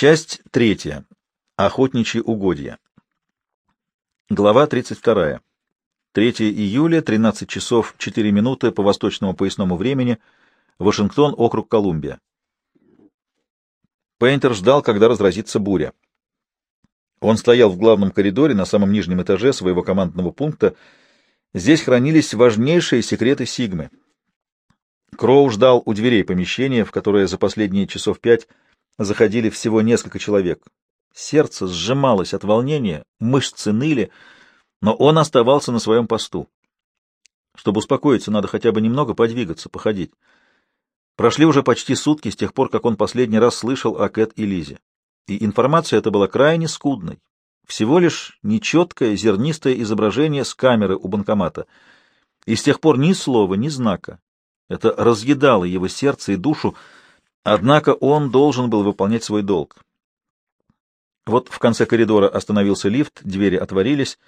Часть третья. Охотничьи угодья. Глава 32. 3 июля, 13 часов 4 минуты по восточному поясному времени, Вашингтон, округ Колумбия. Пейнтер ждал, когда разразится буря. Он стоял в главном коридоре на самом нижнем этаже своего командного пункта. Здесь хранились важнейшие секреты Сигмы. Кроу ждал у дверей помещения, в которое за последние часов пять заходили всего несколько человек. Сердце сжималось от волнения, мышцы ныли, но он оставался на своем посту. Чтобы успокоиться, надо хотя бы немного подвигаться, походить. Прошли уже почти сутки с тех пор, как он последний раз слышал о Кэт и Лизе. И информация эта была крайне скудной. Всего лишь нечеткое, зернистое изображение с камеры у банкомата. И с тех пор ни слова, ни знака. Это разъедало его сердце и душу, однако он должен был выполнять свой долг. Вот в конце коридора остановился лифт, двери отворились.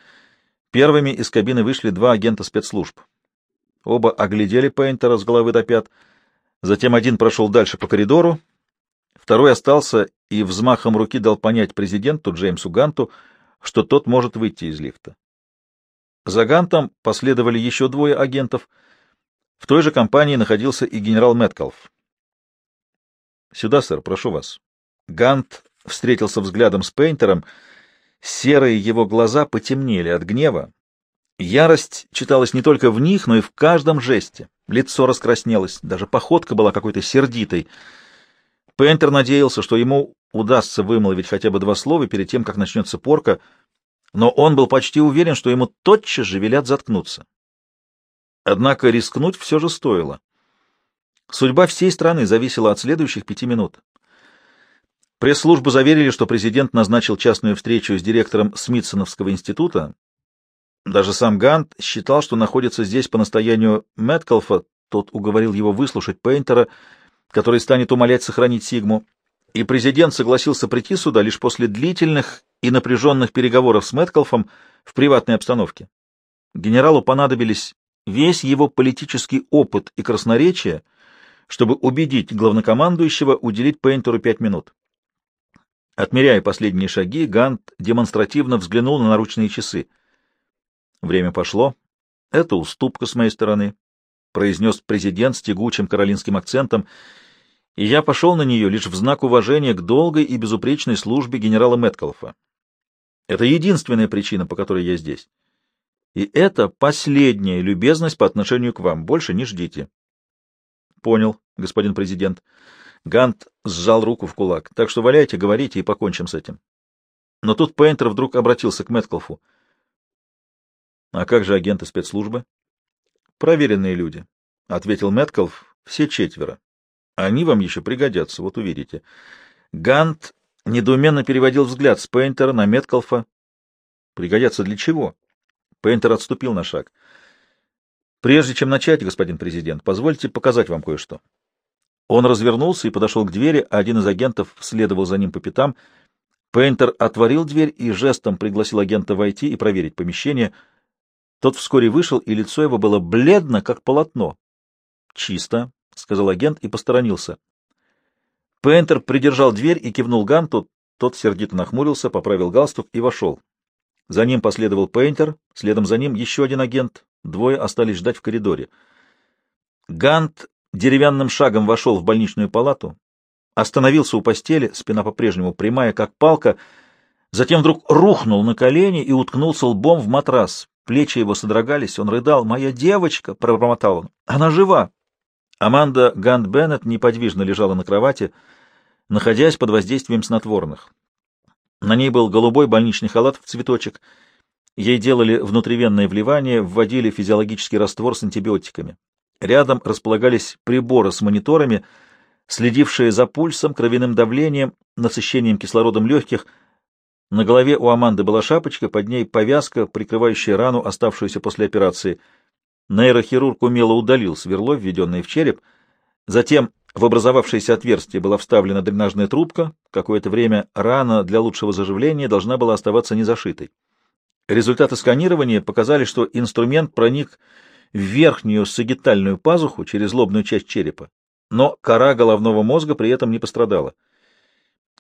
Первыми из кабины вышли два агента спецслужб. Оба оглядели Пейнтера с головы до пят. Затем один прошел дальше по коридору, второй остался и взмахом руки дал понять президенту Джеймсу Ганту, что тот может выйти из лифта. За Гантом последовали еще двое агентов — в той же компании находился и генерал Мэткалф. «Сюда, сэр, прошу вас». Гант встретился взглядом с Пейнтером. Серые его глаза потемнели от гнева. Ярость читалась не только в них, но и в каждом жесте. Лицо раскраснелось, даже походка была какой-то сердитой. Пейнтер надеялся, что ему удастся вымолвить хотя бы два слова перед тем, как начнется порка, но он был почти уверен, что ему тотчас же велят заткнуться. Однако рискнуть все же стоило. Судьба всей страны зависела от следующих пяти минут. Пресс-службу заверили, что президент назначил частную встречу с директором Смитсоновского института. Даже сам Гант считал, что находится здесь по настоянию Мэткалфа, тот уговорил его выслушать Пейнтера, который станет умолять сохранить Сигму, и президент согласился прийти сюда лишь после длительных и напряженных переговоров с Мэткалфом в приватной обстановке. Генералу понадобились весь его политический опыт и красноречие, чтобы убедить главнокомандующего уделить Пейнтеру пять минут. Отмеряя последние шаги, Гант демонстративно взглянул на наручные часы. Время пошло. Это уступка с моей стороны, — произнес президент с тягучим каролинским акцентом, и я пошел на нее лишь в знак уважения к долгой и безупречной службе генерала Мэткалфа. Это единственная причина, по которой я здесь. И это последняя любезность по отношению к вам. Больше не ждите. Понял, господин президент. Гант сжал руку в кулак. Так что валяйте, говорите и покончим с этим. Но тут Пейнтер вдруг обратился к Мэткалфу. А как же агенты спецслужбы? Проверенные люди, — ответил Мэткалф. Все четверо. Они вам еще пригодятся, вот увидите. Гант недоуменно переводил взгляд с Пейнтера на Меткалфа. Пригодятся для чего? Пейнтер отступил на шаг. «Прежде чем начать, господин президент, позвольте показать вам кое-что». Он развернулся и подошел к двери, а один из агентов следовал за ним по пятам. Пейнтер отворил дверь и жестом пригласил агента войти и проверить помещение. Тот вскоре вышел, и лицо его было бледно, как полотно. «Чисто», — сказал агент и посторонился. Пейнтер придержал дверь и кивнул Ганту. Тот сердито нахмурился, поправил галстук и вошел. За ним последовал Пейнтер, следом за ним еще один агент, двое остались ждать в коридоре. Гант деревянным шагом вошел в больничную палату, остановился у постели, спина по-прежнему прямая, как палка, затем вдруг рухнул на колени и уткнулся лбом в матрас. Плечи его содрогались, он рыдал. «Моя девочка!» — пробормотал он. «Она жива!» Аманда Гант Беннет неподвижно лежала на кровати, находясь под воздействием снотворных. На ней был голубой больничный халат в цветочек. Ей делали внутривенное вливание, вводили физиологический раствор с антибиотиками. Рядом располагались приборы с мониторами, следившие за пульсом, кровяным давлением, насыщением кислородом легких. На голове у Аманды была шапочка, под ней повязка, прикрывающая рану, оставшуюся после операции. Нейрохирург умело удалил сверло, введенное в череп. Затем в образовавшееся отверстие была вставлена дренажная трубка. Какое-то время рана для лучшего заживления должна была оставаться незашитой. Результаты сканирования показали, что инструмент проник в верхнюю сагитальную пазуху через лобную часть черепа, но кора головного мозга при этом не пострадала.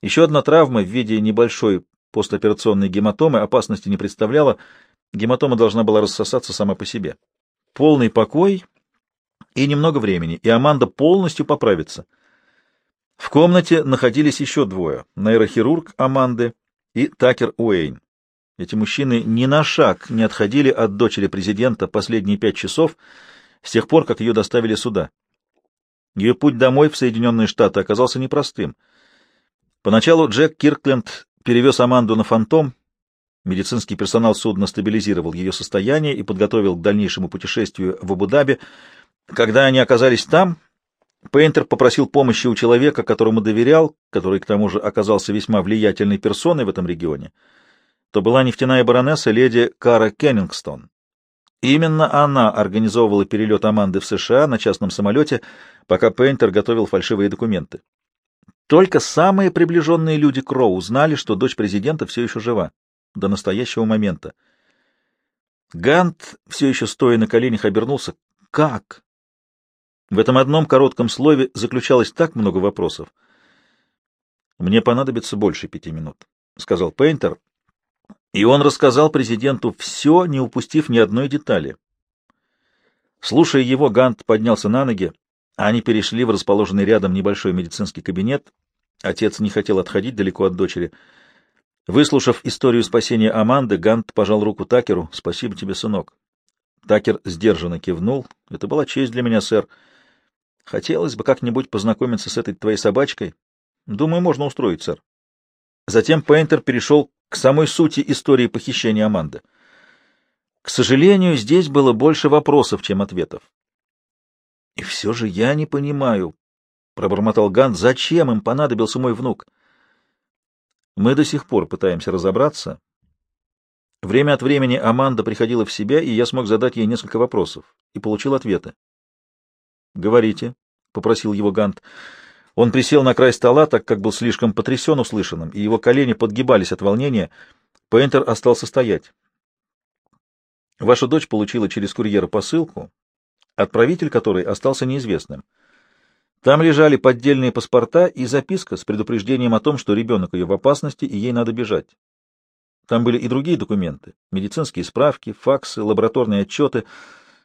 Еще одна травма в виде небольшой постоперационной гематомы опасности не представляла, гематома должна была рассосаться сама по себе. Полный покой и немного времени, и Аманда полностью поправится. В комнате находились еще двое — нейрохирург Аманды и Такер Уэйн. Эти мужчины ни на шаг не отходили от дочери президента последние пять часов с тех пор, как ее доставили сюда. Ее путь домой в Соединенные Штаты оказался непростым. Поначалу Джек Киркленд перевез Аманду на «Фантом». Медицинский персонал судна стабилизировал ее состояние и подготовил к дальнейшему путешествию в Абу-Даби. Когда они оказались там, Пейнтер попросил помощи у человека, которому доверял, который к тому же оказался весьма влиятельной персоной в этом регионе. То была нефтяная баронесса леди Кара Кеннингстон. Именно она организовывала перелет Аманды в США на частном самолете, пока Пейнтер готовил фальшивые документы. Только самые приближенные люди Кроу знали, что дочь президента все еще жива, до настоящего момента. Гант, все еще стоя на коленях, обернулся. «Как?» В этом одном коротком слове заключалось так много вопросов. «Мне понадобится больше пяти минут», — сказал Пейнтер, и он рассказал президенту все, не упустив ни одной детали. Слушая его, Гант поднялся на ноги, они перешли в расположенный рядом небольшой медицинский кабинет. Отец не хотел отходить далеко от дочери. Выслушав историю спасения Аманды, Гант пожал руку Такеру. «Спасибо тебе, сынок». Такер сдержанно кивнул. «Это была честь для меня, сэр». Хотелось бы как-нибудь познакомиться с этой твоей собачкой. Думаю, можно устроить, сэр. Затем Пейнтер перешел к самой сути истории похищения Аманды. К сожалению, здесь было больше вопросов, чем ответов. — И все же я не понимаю, — пробормотал Гант, — зачем им понадобился мой внук? Мы до сих пор пытаемся разобраться. Время от времени Аманда приходила в себя, и я смог задать ей несколько вопросов и получил ответы. — Говорите, — попросил его Гант. Он присел на край стола, так как был слишком потрясен услышанным, и его колени подгибались от волнения. Пейнтер остался стоять. Ваша дочь получила через курьера посылку, отправитель которой остался неизвестным. Там лежали поддельные паспорта и записка с предупреждением о том, что ребенок ее в опасности и ей надо бежать. Там были и другие документы, медицинские справки, факсы, лабораторные отчеты —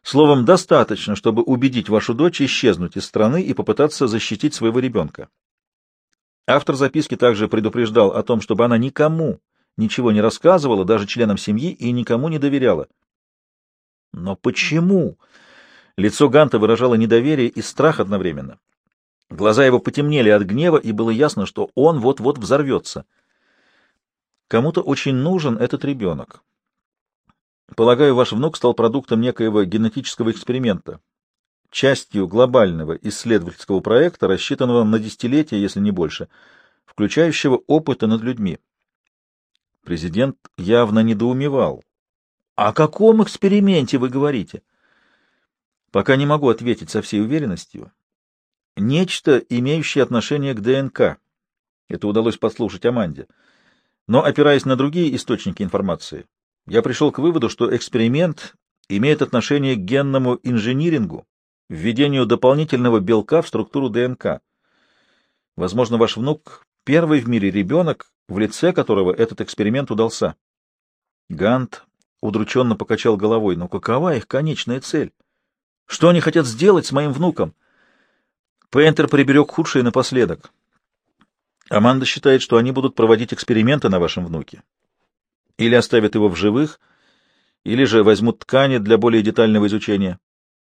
Словом, достаточно, чтобы убедить вашу дочь исчезнуть из страны и попытаться защитить своего ребенка. Автор записки также предупреждал о том, чтобы она никому ничего не рассказывала, даже членам семьи, и никому не доверяла. Но почему? Лицо Ганта выражало недоверие и страх одновременно. Глаза его потемнели от гнева, и было ясно, что он вот-вот взорвется. Кому-то очень нужен этот ребенок. Полагаю, ваш внук стал продуктом некоего генетического эксперимента, частью глобального исследовательского проекта, рассчитанного на десятилетия, если не больше, включающего опыты над людьми. Президент явно недоумевал. «О каком эксперименте вы говорите?» «Пока не могу ответить со всей уверенностью. Нечто, имеющее отношение к ДНК. Это удалось подслушать Аманде. Но, опираясь на другие источники информации, я пришел к выводу, что эксперимент имеет отношение к генному инжинирингу, введению дополнительного белка в структуру ДНК. Возможно, ваш внук — первый в мире ребенок, в лице которого этот эксперимент удался. Гант удрученно покачал головой. Но какова их конечная цель? Что они хотят сделать с моим внуком? Пейнтер приберег худшее напоследок. Аманда считает, что они будут проводить эксперименты на вашем внуке. Или оставят его в живых, или же возьмут ткани для более детального изучения.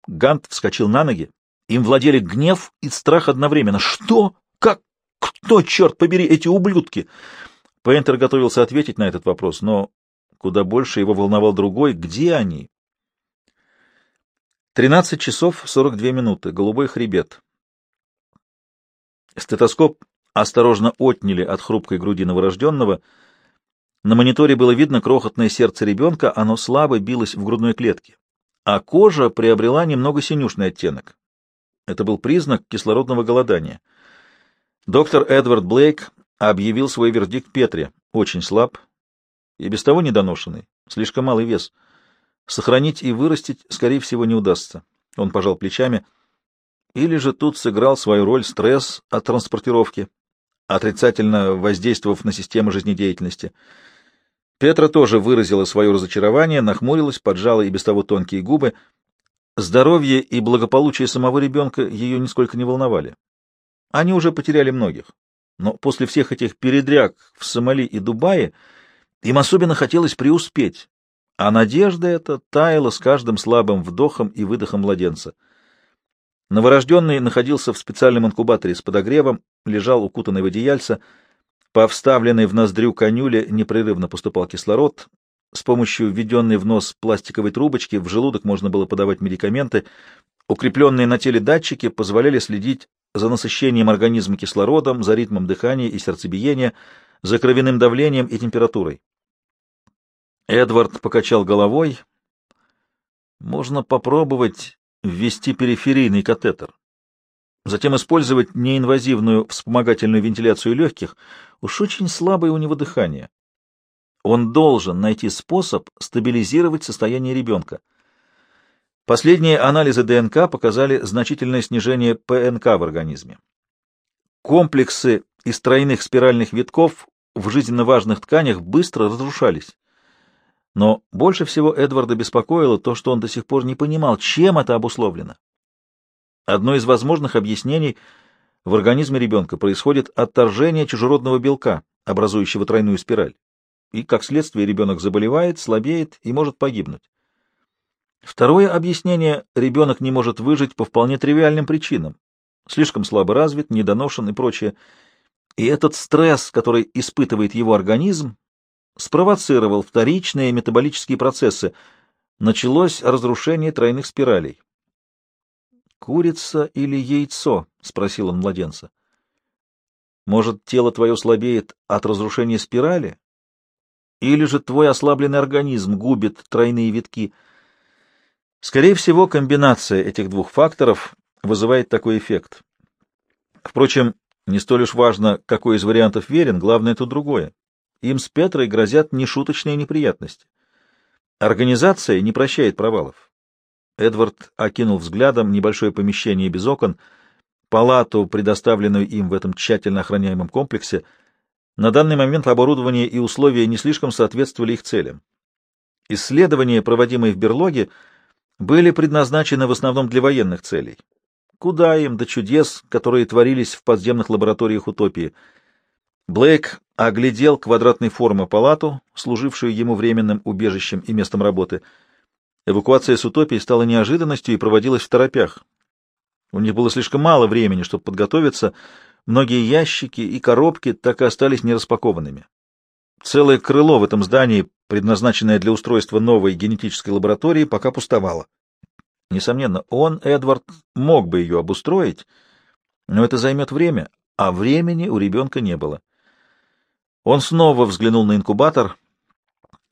Гант вскочил на ноги. Им владели гнев и страх одновременно. Что? Как? Кто, черт побери, эти ублюдки? Пейнтер готовился ответить на этот вопрос, но куда больше его волновал другой. Где они? Тринадцать часов сорок две минуты. Голубой хребет. Стетоскоп осторожно отняли от хрупкой груди новорожденного — на мониторе было видно крохотное сердце ребенка, оно слабо билось в грудной клетке, а кожа приобрела немного синюшный оттенок. Это был признак кислородного голодания. Доктор Эдвард Блейк объявил свой вердикт Петре. Очень слаб и без того недоношенный, слишком малый вес. Сохранить и вырастить, скорее всего, не удастся. Он пожал плечами. Или же тут сыграл свою роль стресс от транспортировки. отрицательно воздействовав на систему жизнедеятельности. Петра тоже выразила свое разочарование, нахмурилась, поджала и без того тонкие губы. Здоровье и благополучие самого ребенка ее нисколько не волновали. Они уже потеряли многих. Но после всех этих передряг в Сомали и Дубае им особенно хотелось преуспеть, а надежда эта таяла с каждым слабым вдохом и выдохом младенца. Новорожденный находился в специальном инкубаторе с подогревом, лежал укутанный в одеяльце. По вставленной в ноздрю конюле непрерывно поступал кислород. С помощью введенной в нос пластиковой трубочки в желудок можно было подавать медикаменты. Укрепленные на теле датчики позволяли следить за насыщением организма кислородом, за ритмом дыхания и сердцебиения, за кровяным давлением и температурой. Эдвард покачал головой. Можно попробовать ввести периферийный катетер. Затем использовать неинвазивную вспомогательную вентиляцию легких. Уж очень слабое у него дыхание. Он должен найти способ стабилизировать состояние ребенка. Последние анализы ДНК показали значительное снижение ПНК в организме. Комплексы из тройных спиральных витков в жизненно важных тканях быстро разрушались. Но больше всего Эдварда беспокоило то, что он до сих пор не понимал, чем это обусловлено. Одно из возможных объяснений — в организме ребенка происходит отторжение чужеродного белка, образующего тройную спираль, и, как следствие, ребенок заболевает, слабеет и может погибнуть. Второе объяснение — ребенок не может выжить по вполне тривиальным причинам. Слишком слабо развит, недоношен и прочее. И этот стресс, который испытывает его организм, спровоцировал вторичные метаболические процессы. Началось разрушение тройных спиралей. «Курица или яйцо?» — спросил он младенца. «Может, тело твое слабеет от разрушения спирали? Или же твой ослабленный организм губит тройные витки?» Скорее всего, комбинация этих двух факторов вызывает такой эффект. Впрочем, не столь уж важно, какой из вариантов верен, главное тут другое. Им с Петрой грозят нешуточные неприятности. Организация не прощает провалов. Эдвард окинул взглядом небольшое помещение без окон, палату, предоставленную им в этом тщательно охраняемом комплексе. На данный момент оборудование и условия не слишком соответствовали их целям. Исследования, проводимые в берлоге, были предназначены в основном для военных целей. Куда им до чудес, которые творились в подземных лабораториях утопии — Блейк оглядел квадратной формы палату, служившую ему временным убежищем и местом работы. Эвакуация с утопией стала неожиданностью и проводилась в торопях. У них было слишком мало времени, чтобы подготовиться. Многие ящики и коробки так и остались нераспакованными. Целое крыло в этом здании, предназначенное для устройства новой генетической лаборатории, пока пустовало. Несомненно, он, Эдвард, мог бы ее обустроить, но это займет время, а времени у ребенка не было. Он снова взглянул на инкубатор.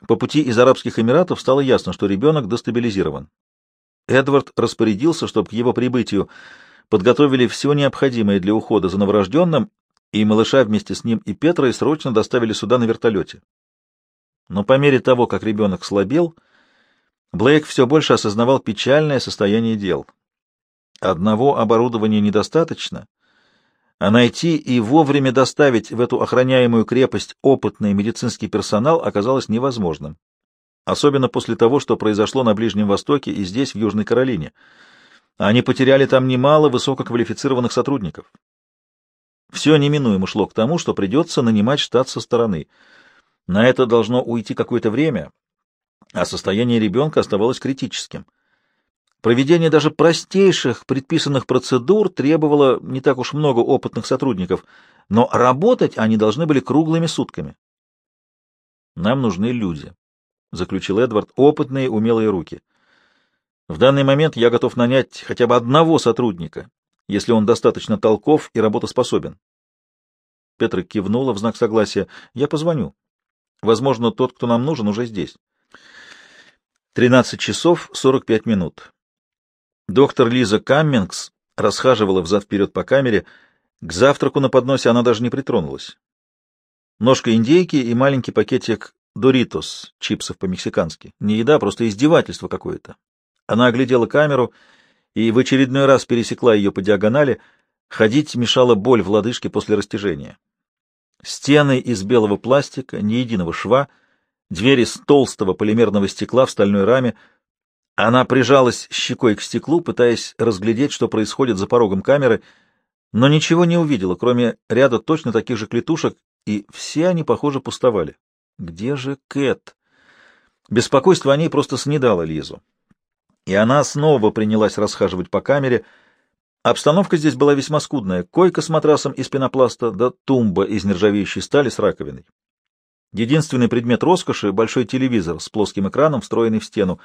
По пути из Арабских Эмиратов стало ясно, что ребенок дестабилизирован. Эдвард распорядился, чтобы к его прибытию подготовили все необходимое для ухода за новорожденным, и малыша вместе с ним и Петрой срочно доставили сюда на вертолете. Но по мере того, как ребенок слабел, Блейк все больше осознавал печальное состояние дел. Одного оборудования недостаточно — а найти и вовремя доставить в эту охраняемую крепость опытный медицинский персонал оказалось невозможным. Особенно после того, что произошло на Ближнем Востоке и здесь, в Южной Каролине. Они потеряли там немало высококвалифицированных сотрудников. Все неминуемо шло к тому, что придется нанимать штат со стороны. На это должно уйти какое-то время, а состояние ребенка оставалось критическим. Проведение даже простейших предписанных процедур требовало не так уж много опытных сотрудников, но работать они должны были круглыми сутками. «Нам нужны люди», — заключил Эдвард, — «опытные, умелые руки. В данный момент я готов нанять хотя бы одного сотрудника, если он достаточно толков и работоспособен». Петра кивнула в знак согласия. «Я позвоню. Возможно, тот, кто нам нужен, уже здесь». Тринадцать часов сорок пять минут. Доктор Лиза Каммингс расхаживала взад-вперед по камере. К завтраку на подносе она даже не притронулась. Ножка индейки и маленький пакетик Доритос, чипсов по-мексикански. Не еда, просто издевательство какое-то. Она оглядела камеру и в очередной раз пересекла ее по диагонали. Ходить мешала боль в лодыжке после растяжения. Стены из белого пластика, ни единого шва, двери из толстого полимерного стекла в стальной раме. Она прижалась щекой к стеклу, пытаясь разглядеть, что происходит за порогом камеры, но ничего не увидела, кроме ряда точно таких же клетушек, и все они, похоже, пустовали. Где же Кэт? Беспокойство о ней просто снедало Лизу. И она снова принялась расхаживать по камере. Обстановка здесь была весьма скудная. Койка с матрасом из пенопласта, да тумба из нержавеющей стали с раковиной. Единственный предмет роскоши — большой телевизор с плоским экраном, встроенный в стену.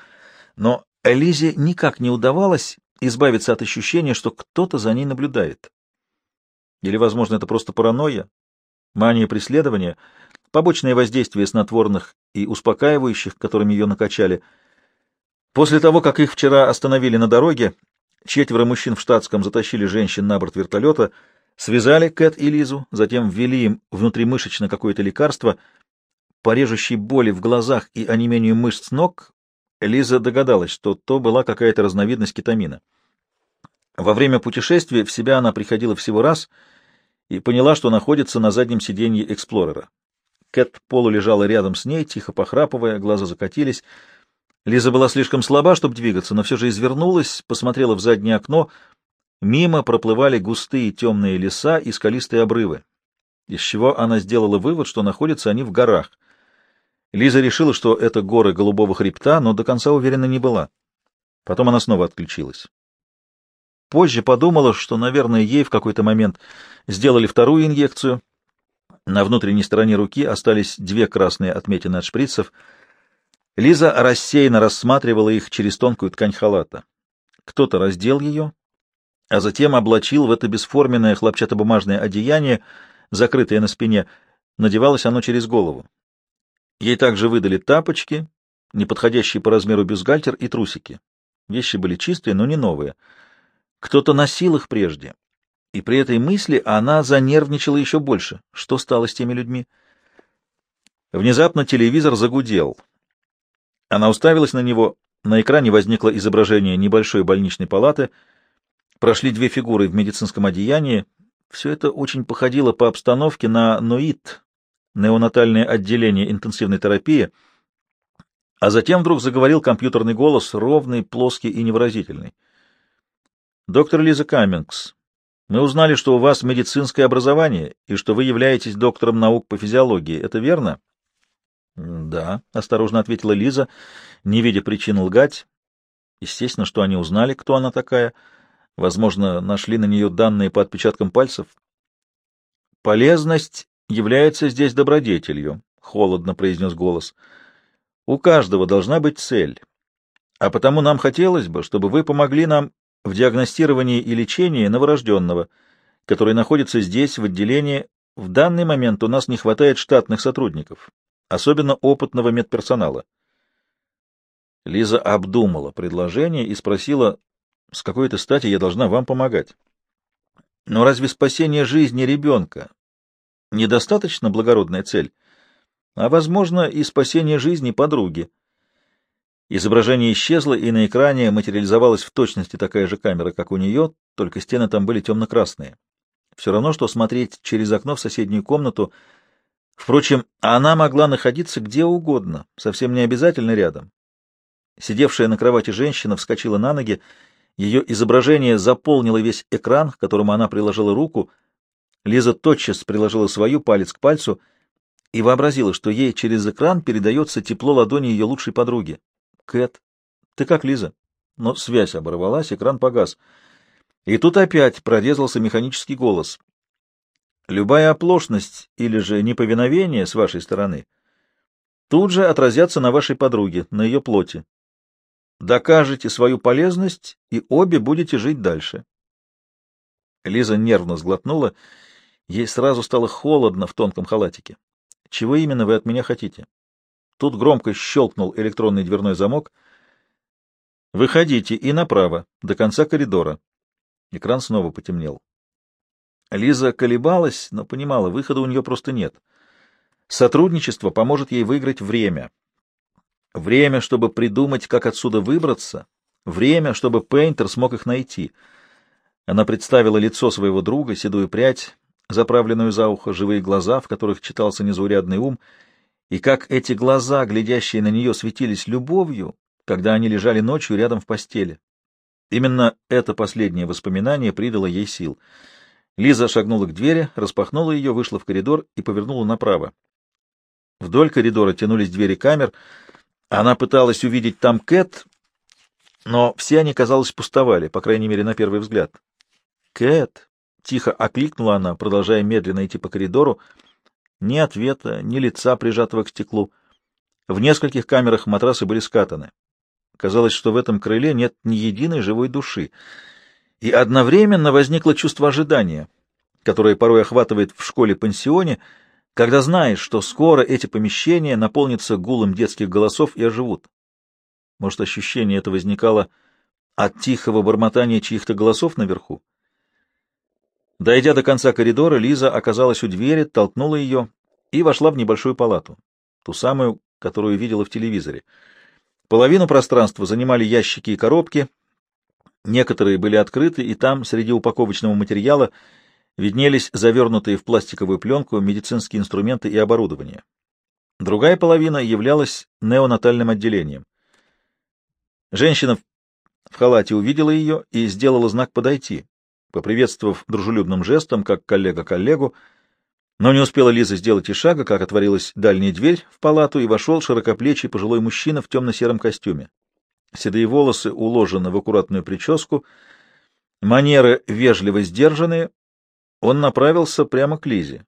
Но Лизе никак не удавалось избавиться от ощущения, что кто-то за ней наблюдает. Или, возможно, это просто паранойя, мания преследования, побочное воздействие снотворных и успокаивающих, которыми ее накачали. После того, как их вчера остановили на дороге, четверо мужчин в штатском затащили женщин на борт вертолета, связали Кэт и Лизу, затем ввели им внутримышечно какое-то лекарство. По режущей боли в глазах и онемению мышц ног Лиза догадалась, что то была какая-то разновидность кетамина. Во время путешествия в себя она приходила всего раз и поняла, что находится на заднем сиденье Эксплорера. Кэт полулежала рядом с ней, тихо похрапывая, глаза закатились. Лиза была слишком слаба, чтобы двигаться, но все же извернулась, посмотрела в заднее окно. Мимо проплывали густые темные леса и скалистые обрывы, из чего она сделала вывод, что находятся они в горах. Лиза решила, что это горы Голубого хребта, но до конца уверена не была. Потом она снова отключилась. Позже подумала, что, наверное, ей в какой-то момент сделали вторую инъекцию. На внутренней стороне руки остались две красные отметины от шприцев. Лиза рассеянно рассматривала их через тонкую ткань халата. Кто-то раздел ее, а затем облачил в это бесформенное хлопчатобумажное одеяние, закрытое на спине. Надевалось оно через голову. Ей также выдали тапочки, неподходящие по размеру бюстгальтер и трусики. Вещи были чистые, но не новые. Кто-то носил их прежде. И при этой мысли она занервничала еще больше. Что стало с теми людьми? Внезапно телевизор загудел. Она уставилась на него. На экране возникло изображение небольшой больничной палаты. Прошли две фигуры в медицинском одеянии. Все это очень походило по обстановке на НОИТ, неонатальное отделение интенсивной терапии. А затем вдруг заговорил компьютерный голос, ровный, плоский и невыразительный. Доктор Лиза Каммингс, мы узнали, что у вас медицинское образование и что вы являетесь доктором наук по физиологии. Это верно? Да, осторожно ответила Лиза, не видя причин лгать. Естественно, что они узнали, кто она такая. Возможно, нашли на нее данные по отпечаткам пальцев. Полезность является здесь добродетелью, холодно произнес голос. У каждого должна быть цель. А потому нам хотелось бы, чтобы вы помогли нам в диагностировании и лечении новорожденного, который находится здесь, в отделении. В данный момент у нас не хватает штатных сотрудников, особенно опытного медперсонала. Лиза обдумала предложение и спросила, с какой-то стати я должна вам помогать. Но разве спасение жизни ребенка недостаточно благородная цель? А, возможно, и спасение жизни подруги. Изображение исчезло, и на экране материализовалась в точности такая же камера, как у нее, только стены там были темно-красные. Все равно, что смотреть через окно в соседнюю комнату. Впрочем, она могла находиться где угодно, совсем не обязательно рядом. Сидевшая на кровати женщина вскочила на ноги, ее изображение заполнило весь экран, к которому она приложила руку. Лиза тотчас приложила свою палец к пальцу и вообразила, что ей через экран передается тепло ладони ее лучшей подруги. Кэт, ты как, Лиза? Но связь оборвалась, экран погас. И тут опять прорезался механический голос. Любая оплошность или же неповиновение с вашей стороны тут же отразятся на вашей подруге, на ее плоти. Докажете свою полезность, и обе будете жить дальше. Лиза нервно сглотнула. Ей сразу стало холодно в тонком халатике. Чего именно вы от меня хотите? Тут громко щелкнул электронный дверной замок. «Выходите и направо, до конца коридора». Экран снова потемнел. Лиза колебалась, но понимала, выхода у нее просто нет. Сотрудничество поможет ей выиграть время. Время, чтобы придумать, как отсюда выбраться. Время, чтобы Пейнтер смог их найти. Она представила лицо своего друга, седую прядь, заправленную за ухо, живые глаза, в которых читался незаурядный ум, и как эти глаза, глядящие на нее, светились любовью, когда они лежали ночью рядом в постели. Именно это последнее воспоминание придало ей сил. Лиза шагнула к двери, распахнула ее, вышла в коридор и повернула направо. Вдоль коридора тянулись двери камер. Она пыталась увидеть там Кэт, но все они, казалось, пустовали, по крайней мере, на первый взгляд. «Кэт!» — тихо окликнула она, продолжая медленно идти по коридору. Ни ответа, ни лица, прижатого к стеклу. В нескольких камерах матрасы были скатаны. Казалось, что в этом крыле нет ни единой живой души. И одновременно возникло чувство ожидания, которое порой охватывает в школе-пансионе, когда знаешь, что скоро эти помещения наполнятся гулом детских голосов и оживут. Может, ощущение это возникало от тихого бормотания чьих-то голосов наверху? Дойдя до конца коридора, Лиза оказалась у двери, толкнула ее и вошла в небольшую палату, ту самую, которую видела в телевизоре. Половину пространства занимали ящики и коробки, некоторые были открыты, и там, среди упаковочного материала, виднелись завернутые в пластиковую пленку медицинские инструменты и оборудование. Другая половина являлась неонатальным отделением. Женщина в халате увидела ее и сделала знак «подойти», поприветствовав дружелюбным жестом, как коллега коллегу, но не успела Лиза сделать и шага, как отворилась дальняя дверь в палату, и вошел широкоплечий пожилой мужчина в темно-сером костюме. Седые волосы уложены в аккуратную прическу, манеры вежливо сдержанные, он направился прямо к Лизе.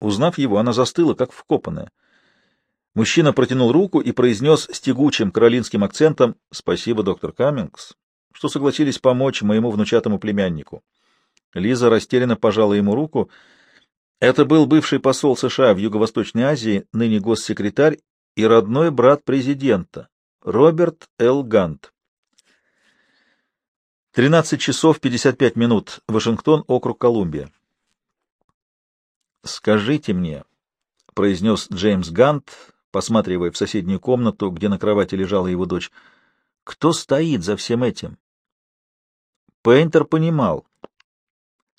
Узнав его, она застыла, как вкопанная. Мужчина протянул руку и произнес с тягучим каролинским акцентом «Спасибо, доктор Каммингс, что согласились помочь моему внучатому племяннику». Лиза растерянно пожала ему руку. Это был бывший посол США в Юго-Восточной Азии, ныне госсекретарь и родной брат президента, Роберт Л. Гант. 13 часов 55 минут. Вашингтон, округ Колумбия. «Скажите мне», — произнес Джеймс Гант, посматривая в соседнюю комнату, где на кровати лежала его дочь, — «кто стоит за всем этим?» Пейнтер понимал.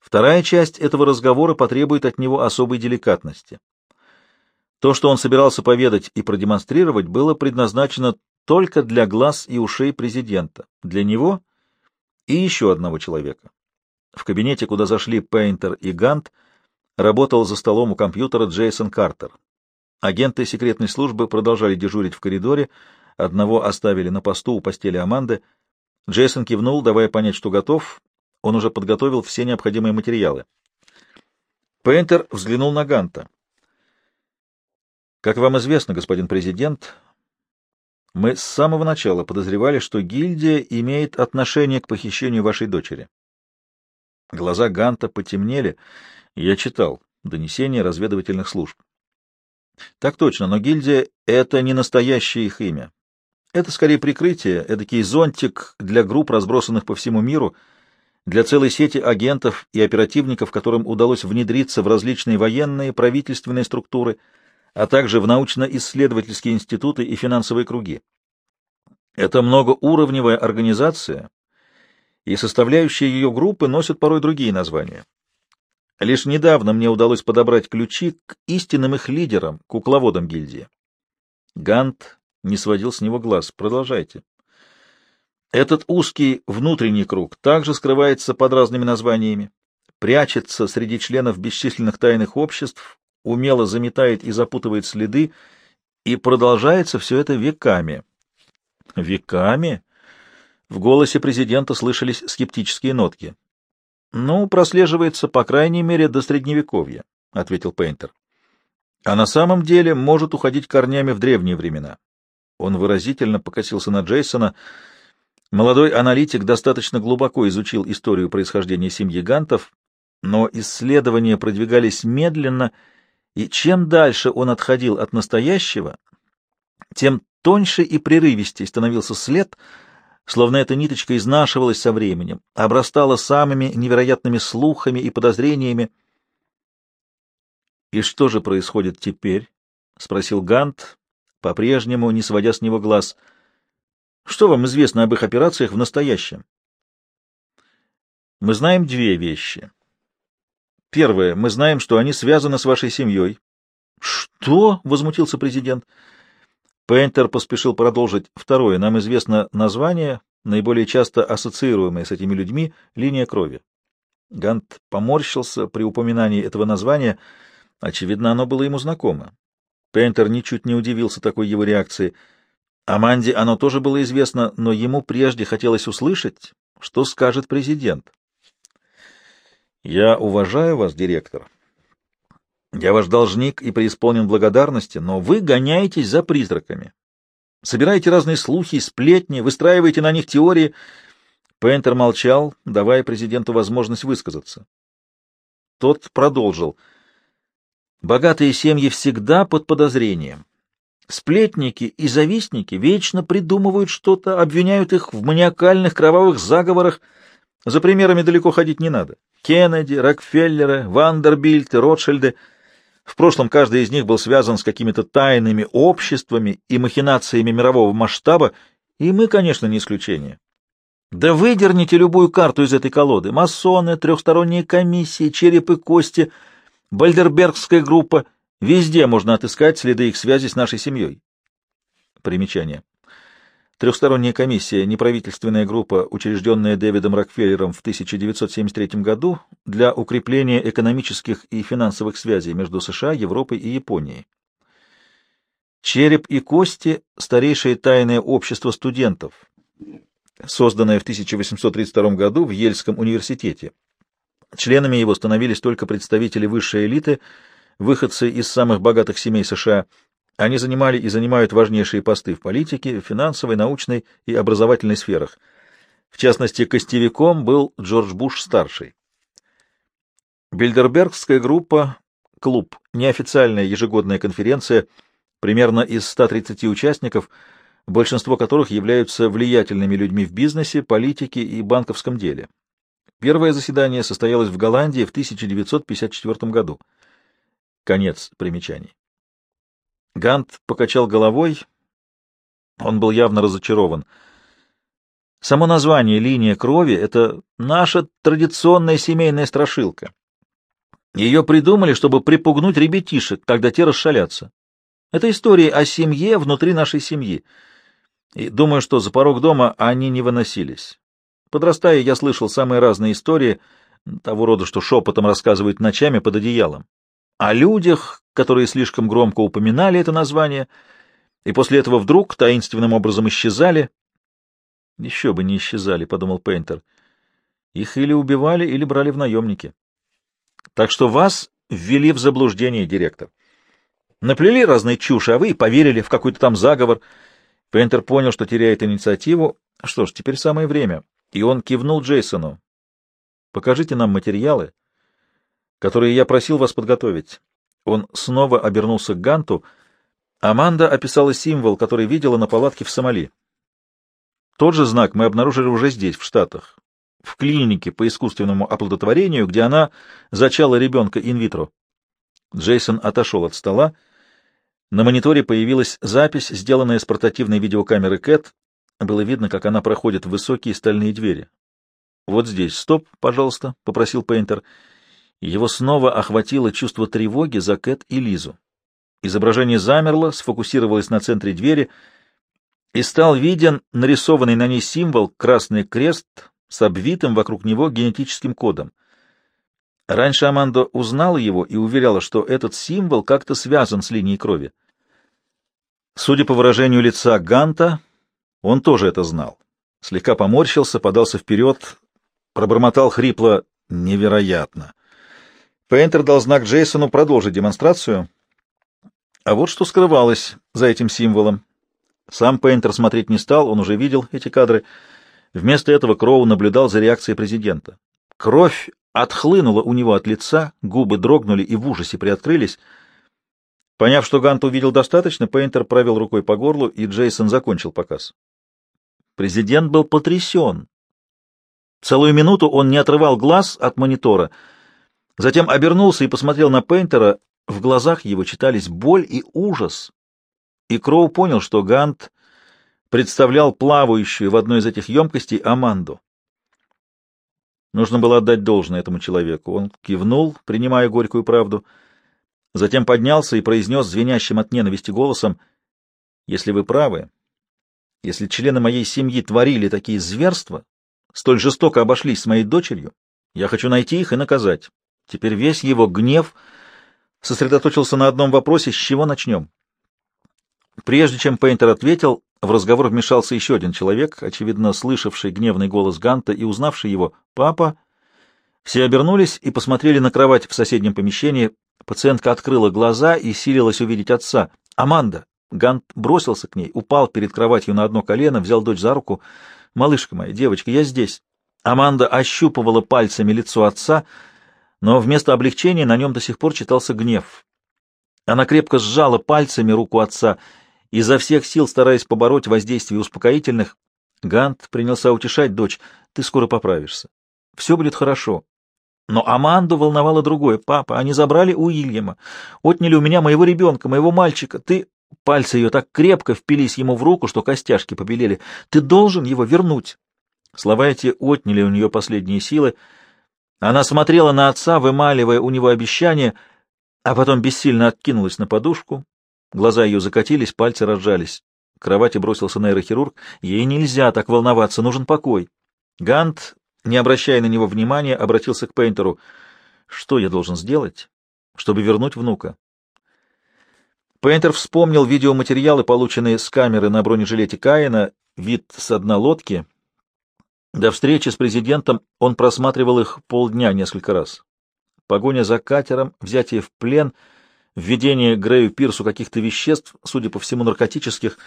Вторая часть этого разговора потребует от него особой деликатности. То, что он собирался поведать и продемонстрировать, было предназначено только для глаз и ушей президента, для него — и еще одного человека. В кабинете, куда зашли Пейнтер и Гант, работал за столом у компьютера Джейсон Картер. Агенты секретной службы продолжали дежурить в коридоре, одного оставили на посту у постели Аманды. Джейсон кивнул, давая понять, что готов. Он уже подготовил все необходимые материалы. Пейнтер взглянул на Ганта. «Как вам известно, господин президент, мы с самого начала подозревали, что гильдия имеет отношение к похищению вашей дочери. Глаза Ганта потемнели, я читал донесения разведывательных служб. Так точно, но гильдия — это не настоящее их имя. Это скорее прикрытие, эдакий зонтик для групп, разбросанных по всему миру, для целой сети агентов и оперативников, которым удалось внедриться в различные военные, правительственные структуры — а также в научно-исследовательские институты и финансовые круги. Это многоуровневая организация, и составляющие ее группы носят порой другие названия. Лишь недавно мне удалось подобрать ключи к истинным их лидерам, кукловодам гильдии. Гант не сводил с него глаз. Продолжайте. Этот узкий внутренний круг также скрывается под разными названиями, прячется среди членов бесчисленных тайных обществ, умело заметает и запутывает следы, и продолжается все это веками. Веками? В голосе президента слышались скептические нотки. Ну, прослеживается, по крайней мере, до Средневековья, — ответил Пейнтер. А на самом деле может уходить корнями в древние времена. Он выразительно покосился на Джейсона. Молодой аналитик достаточно глубоко изучил историю происхождения семьи Гантов, но исследования продвигались медленно и чем дальше он отходил от настоящего, тем тоньше и прерывистей становился след, словно эта ниточка изнашивалась со временем, обрастала самыми невероятными слухами и подозрениями. «И что же происходит теперь?» — спросил Гант, по-прежнему не сводя с него глаз. «Что вам известно об их операциях в настоящем?» «Мы знаем две вещи. Первое. Мы знаем, что они связаны с вашей семьей. Что? — возмутился президент. Пейнтер поспешил продолжить. Второе. Нам известно название, наиболее часто ассоциируемое с этими людьми, линия крови. Гант поморщился при упоминании этого названия. Очевидно, оно было ему знакомо. Пейнтер ничуть не удивился такой его реакции. Аманде оно тоже было известно, но ему прежде хотелось услышать, что скажет президент. «Я уважаю вас, директор. Я ваш должник и преисполнен благодарности, но вы гоняетесь за призраками. Собираете разные слухи сплетни, выстраиваете на них теории. Пейнтер молчал, давая президенту возможность высказаться. Тот продолжил. Богатые семьи всегда под подозрением. Сплетники и завистники вечно придумывают что-то, обвиняют их в маниакальных кровавых заговорах. За примерами далеко ходить не надо. Кеннеди, Рокфеллеры, Вандербильты, Ротшильды — в прошлом каждый из них был связан с какими-то тайными обществами и махинациями мирового масштаба, и мы, конечно, не исключение. Да выдерните любую карту из этой колоды. Масоны, трехсторонние комиссии, череп и кости, Бальдербергская группа. Везде можно отыскать следы их связи с нашей семьей. Примечание. Трехсторонняя комиссия, неправительственная группа, учрежденная Дэвидом Рокфеллером в 1973 году для укрепления экономических и финансовых связей между США, Европой и Японией. «Череп и кости» — старейшее тайное общество студентов, созданное в 1832 году в Ельском университете. Членами его становились только представители высшей элиты, выходцы из самых богатых семей США — они занимали и занимают важнейшие посты в политике, финансовой, научной и образовательной сферах. В частности, костевиком был Джордж Буш-старший. Бильдербергская группа «Клуб» — неофициальная ежегодная конференция, примерно из 130 участников, большинство которых являются влиятельными людьми в бизнесе, политике и банковском деле. Первое заседание состоялось в Голландии в 1954 году. Конец примечаний. Гант покачал головой. Он был явно разочарован. Само название «Линия крови» — это наша традиционная семейная страшилка. Ее придумали, чтобы припугнуть ребятишек, когда те расшалятся. Это история о семье внутри нашей семьи. И думаю, что за порог дома они не выносились. Подрастая, я слышал самые разные истории, того рода, что шепотом рассказывают ночами под одеялом о людях, которые слишком громко упоминали это название, и после этого вдруг таинственным образом исчезали. Еще бы не исчезали, — подумал Пейнтер. Их или убивали, или брали в наемники. Так что вас ввели в заблуждение, директор. Наплели разные чуши, а вы поверили в какой-то там заговор. Пейнтер понял, что теряет инициативу. Что ж, теперь самое время. И он кивнул Джейсону. Покажите нам материалы, которые я просил вас подготовить. Он снова обернулся к Ганту. Аманда описала символ, который видела на палатке в Сомали. Тот же знак мы обнаружили уже здесь, в Штатах, в клинике по искусственному оплодотворению, где она зачала ребенка инвитро. Джейсон отошел от стола. На мониторе появилась запись, сделанная с портативной видеокамеры Кэт. Было видно, как она проходит высокие стальные двери. — Вот здесь. Стоп, пожалуйста, — попросил Пейнтер. — его снова охватило чувство тревоги за Кэт и Лизу. Изображение замерло, сфокусировалось на центре двери, и стал виден нарисованный на ней символ «Красный крест» с обвитым вокруг него генетическим кодом. Раньше Аманда узнала его и уверяла, что этот символ как-то связан с линией крови. Судя по выражению лица Ганта, он тоже это знал. Слегка поморщился, подался вперед, пробормотал хрипло «невероятно». Пейнтер дал знак Джейсону продолжить демонстрацию. А вот что скрывалось за этим символом. Сам Пейнтер смотреть не стал, он уже видел эти кадры. Вместо этого Кроу наблюдал за реакцией президента. Кровь отхлынула у него от лица, губы дрогнули и в ужасе приоткрылись. Поняв, что Гант увидел достаточно, Пейнтер провел рукой по горлу, и Джейсон закончил показ. Президент был потрясен. Целую минуту он не отрывал глаз от монитора — Затем обернулся и посмотрел на Пейнтера. В глазах его читались боль и ужас. И Кроу понял, что Гант представлял плавающую в одной из этих емкостей Аманду. Нужно было отдать должное этому человеку. Он кивнул, принимая горькую правду, затем поднялся и произнес звенящим от ненависти голосом, «Если вы правы, если члены моей семьи творили такие зверства, столь жестоко обошлись с моей дочерью, я хочу найти их и наказать. Теперь весь его гнев сосредоточился на одном вопросе, с чего начнем. Прежде чем Пейнтер ответил, в разговор вмешался еще один человек, очевидно, слышавший гневный голос Ганта и узнавший его. «Папа!» Все обернулись и посмотрели на кровать в соседнем помещении. Пациентка открыла глаза и силилась увидеть отца. «Аманда!» Гант бросился к ней, упал перед кроватью на одно колено, взял дочь за руку. «Малышка моя, девочка, я здесь». Аманда ощупывала пальцами лицо отца, но вместо облегчения на нем до сих пор читался гнев. Она крепко сжала пальцами руку отца, изо всех сил стараясь побороть воздействие успокоительных. Гант принялся утешать дочь. «Ты скоро поправишься. Все будет хорошо». Но Аманду волновало другое. «Папа, они забрали у Уильяма, отняли у меня моего ребенка, моего мальчика. Ты...» Пальцы ее так крепко впились ему в руку, что костяшки побелели. «Ты должен его вернуть!» Слова эти отняли у нее последние силы. Она смотрела на отца, вымаливая у него обещание, а потом бессильно откинулась на подушку. Глаза ее закатились, пальцы разжались. К кровати бросился нейрохирург. Ей нельзя так волноваться, нужен покой. Гант, не обращая на него внимания, обратился к Пейнтеру. «Что я должен сделать, чтобы вернуть внука?» Пейнтер вспомнил видеоматериалы, полученные с камеры на бронежилете Каина, вид с дна лодки. До встречи с президентом он просматривал их полдня несколько раз. Погоня за катером, взятие в плен, введение Грею Пирсу каких-то веществ, судя по всему, наркотических,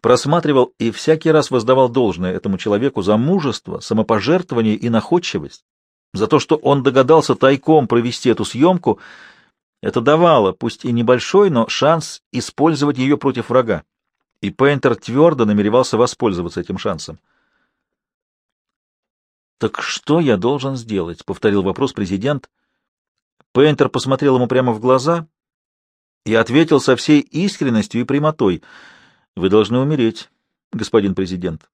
просматривал и всякий раз воздавал должное этому человеку за мужество, самопожертвование и находчивость, за то, что он догадался тайком провести эту съемку — это давало, пусть и небольшой, но шанс использовать ее против врага. И Пейнтер твердо намеревался воспользоваться этим шансом. «Так что я должен сделать?» — повторил вопрос президент. Пейнтер посмотрел ему прямо в глаза и ответил со всей искренностью и прямотой. «Вы должны умереть, господин президент.